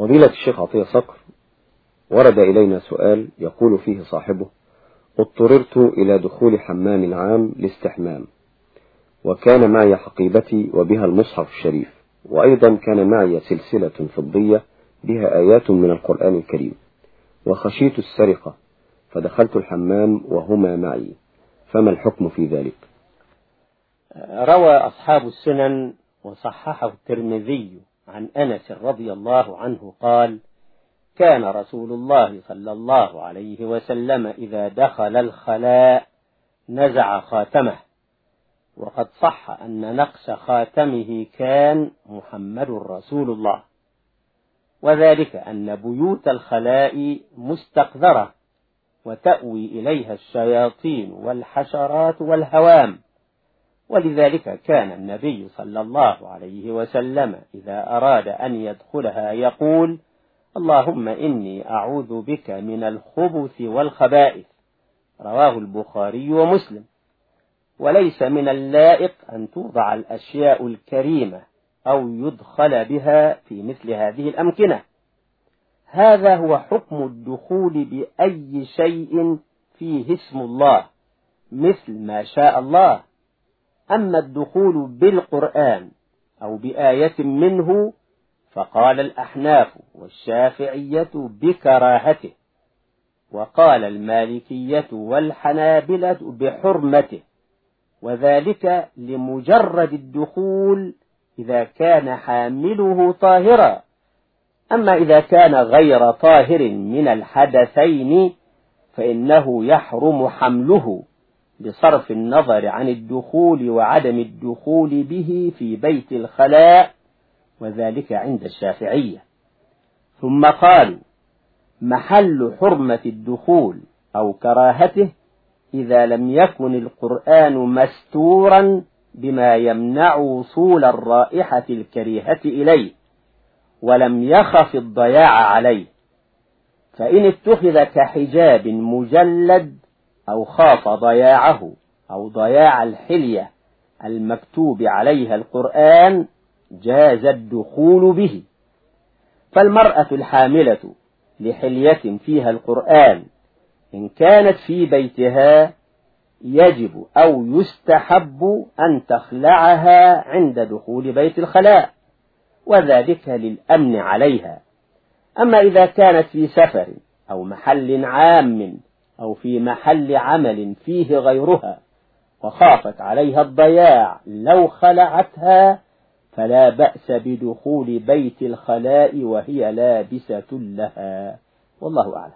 فضيلة الشيخ عطية صقر ورد إلينا سؤال يقول فيه صاحبه اضطررت إلى دخول حمام عام لاستحمام وكان معي حقيبتي وبها المصحف الشريف وأيضا كان معي سلسلة فضية بها آيات من القرآن الكريم وخشيت السرقة فدخلت الحمام وهما معي فما الحكم في ذلك؟ روى أصحاب السنن وصححه الترمذي عن أنس رضي الله عنه قال كان رسول الله صلى الله عليه وسلم إذا دخل الخلاء نزع خاتمه وقد صح أن نقص خاتمه كان محمد رسول الله وذلك أن بيوت الخلاء مستقذرة وتأوي إليها الشياطين والحشرات والهوام. ولذلك كان النبي صلى الله عليه وسلم إذا أراد أن يدخلها يقول اللهم إني أعوذ بك من الخبث والخبائث. رواه البخاري ومسلم. وليس من اللائق أن توضع الأشياء الكريمة أو يدخل بها في مثل هذه الأمكنة. هذا هو حكم الدخول بأي شيء فيه اسم الله مثل ما شاء الله. أما الدخول بالقرآن أو بآية منه فقال الأحناف والشافعية بكراهته وقال المالكية والحنابلة بحرمته وذلك لمجرد الدخول إذا كان حامله طاهرا. أما إذا كان غير طاهر من الحدثين فإنه يحرم حمله. بصرف النظر عن الدخول وعدم الدخول به في بيت الخلاء وذلك عند الشافعية. ثم قالوا محل حرمة الدخول أو كراهته إذا لم يكن القرآن مستورا بما يمنع وصول الرائحة الكريهة إليه ولم يخف الضياع عليه. فإن اتخذ كحجاب مجلد أو خاف ضياعه أو ضياع الحلية المكتوب عليها القرآن جاز الدخول به. فالمرأة الحاملة لحلية فيها القرآن إن كانت في بيتها يجب أو يستحب أن تخلعها عند دخول بيت الخلاء وذلك للأمن عليها. أما إذا كانت في سفر أو محل عام أو في محل عمل فيه غيرها وخافت عليها الضياع لو خلعتها فلا بأس بدخول بيت الخلاء وهي لابسة لها. والله أعلم.